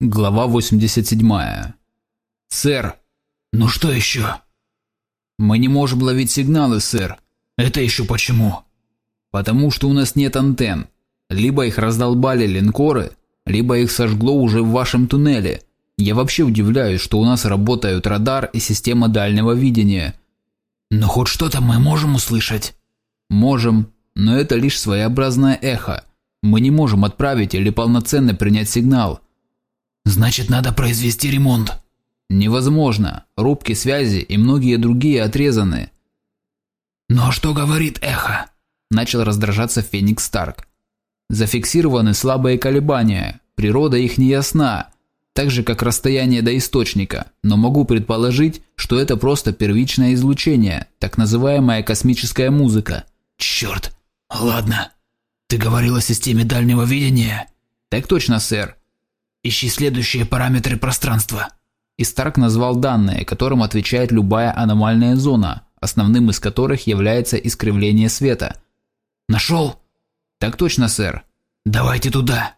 Глава 87. «Сэр, ну что еще?» «Мы не можем ловить сигналы, сэр». «Это еще почему?» «Потому что у нас нет антенн. Либо их раздолбали линкоры, либо их сожгло уже в вашем туннеле. Я вообще удивляюсь, что у нас работают радар и система дальнего видения». «Но хоть что-то мы можем услышать?» «Можем, но это лишь своеобразное эхо. Мы не можем отправить или полноценно принять сигнал». Значит, надо произвести ремонт. Невозможно. Рубки связи и многие другие отрезаны. Но что говорит эхо? Начал раздражаться Феникс Старк. Зафиксированы слабые колебания. Природа их не ясна. Так же, как расстояние до источника. Но могу предположить, что это просто первичное излучение, так называемая космическая музыка. Черт. Ладно. Ты говорил о системе дальнего видения? Так точно, сэр. Ищи следующие параметры пространства. И Старк назвал данные, которым отвечает любая аномальная зона, основным из которых является искривление света. Нашел? Так точно, сэр. Давайте туда.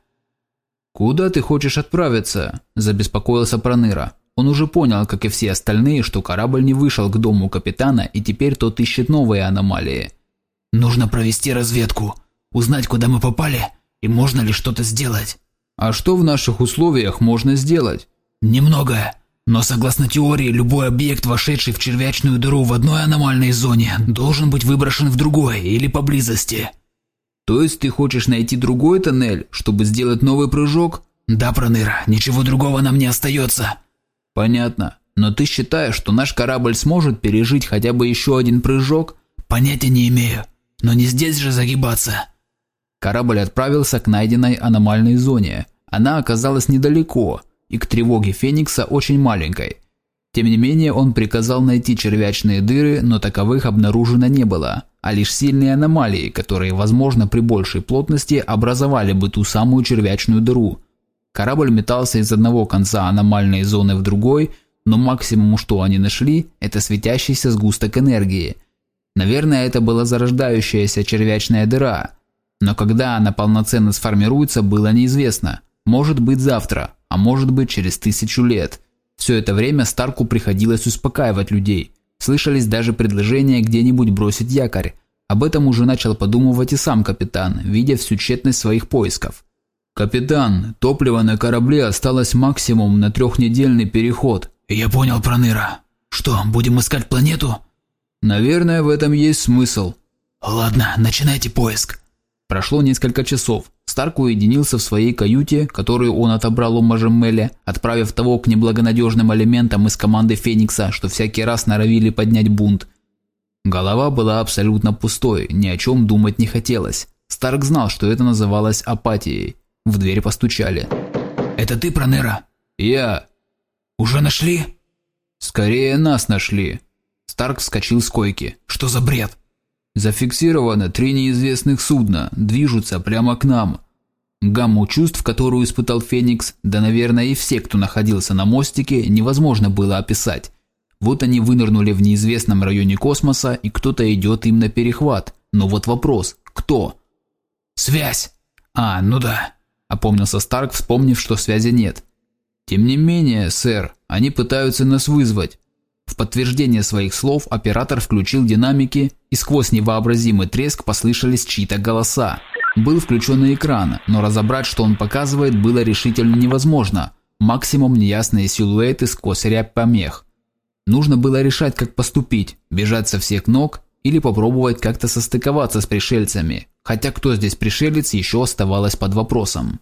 Куда ты хочешь отправиться? Забеспокоился Проныра. Он уже понял, как и все остальные, что корабль не вышел к дому капитана и теперь тот ищет новые аномалии. Нужно провести разведку, узнать, куда мы попали и можно ли что-то сделать. А что в наших условиях можно сделать? Немного. Но согласно теории, любой объект, вошедший в червячную дыру в одной аномальной зоне, должен быть выброшен в другой или поблизости. То есть ты хочешь найти другой тоннель, чтобы сделать новый прыжок? Да, Проныра, ничего другого нам не остается. Понятно. Но ты считаешь, что наш корабль сможет пережить хотя бы еще один прыжок? Понятия не имею. Но не здесь же загибаться. Корабль отправился к найденной аномальной зоне. Она оказалась недалеко и к тревоге Феникса очень маленькой. Тем не менее, он приказал найти червячные дыры, но таковых обнаружено не было, а лишь сильные аномалии, которые, возможно, при большей плотности образовали бы ту самую червячную дыру. Корабль метался из одного конца аномальной зоны в другой, но максимум, что они нашли, это светящийся сгусток энергии. Наверное, это была зарождающаяся червячная дыра, но когда она полноценно сформируется, было неизвестно. Может быть завтра, а может быть через тысячу лет. Все это время Старку приходилось успокаивать людей. Слышались даже предложения где-нибудь бросить якорь. Об этом уже начал подумывать и сам капитан, видя всю тщетность своих поисков. «Капитан, топливо на корабле осталось максимум на трехнедельный переход». «Я понял, Проныра. Что, будем искать планету?» «Наверное, в этом есть смысл». «Ладно, начинайте поиск». Прошло несколько часов. Старк уединился в своей каюте, которую он отобрал у Мажемеля, отправив того к неблагонадежным элементам из команды Феникса, что всякий раз норовили поднять бунт. Голова была абсолютно пустой, ни о чем думать не хотелось. Старк знал, что это называлось апатией. В дверь постучали. «Это ты, Пронера?» «Я». «Уже нашли?» «Скорее нас нашли». Старк вскочил с койки. «Что за бред?» Зафиксировано три неизвестных судна, движутся прямо к нам. Гамму чувств, которую испытал Феникс, да, наверное, и все, кто находился на мостике, невозможно было описать. Вот они вынырнули в неизвестном районе космоса, и кто-то идет им на перехват. Но вот вопрос, кто? «Связь!» «А, ну да», – опомнился Старк, вспомнив, что связи нет. «Тем не менее, сэр, они пытаются нас вызвать. В подтверждение своих слов оператор включил динамики, и сквозь невообразимый треск послышались чьи-то голоса. Был включен экран, но разобрать, что он показывает, было решительно невозможно. Максимум неясные силуэты сквозь рябь помех. Нужно было решать, как поступить, бежать со всех ног или попробовать как-то состыковаться с пришельцами. Хотя кто здесь пришелец, еще оставалось под вопросом.